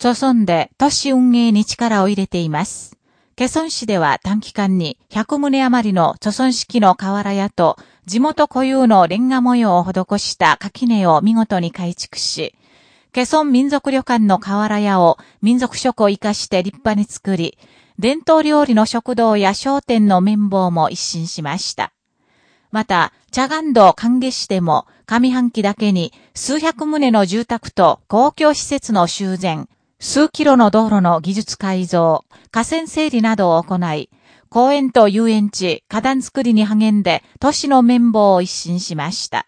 著村で都市運営に力を入れています。ケソン市では短期間に100棟余りの著村式の瓦屋と地元固有のレンガ模様を施した垣根を見事に改築し、ケソン民族旅館の瓦屋を民族食を活かして立派に作り、伝統料理の食堂や商店の綿棒も一新しました。また、茶岩道歓下市でも上半期だけに数百棟の住宅と公共施設の修繕、数キロの道路の技術改造、河川整理などを行い、公園と遊園地、花壇作りに励んで都市の綿棒を一新しました。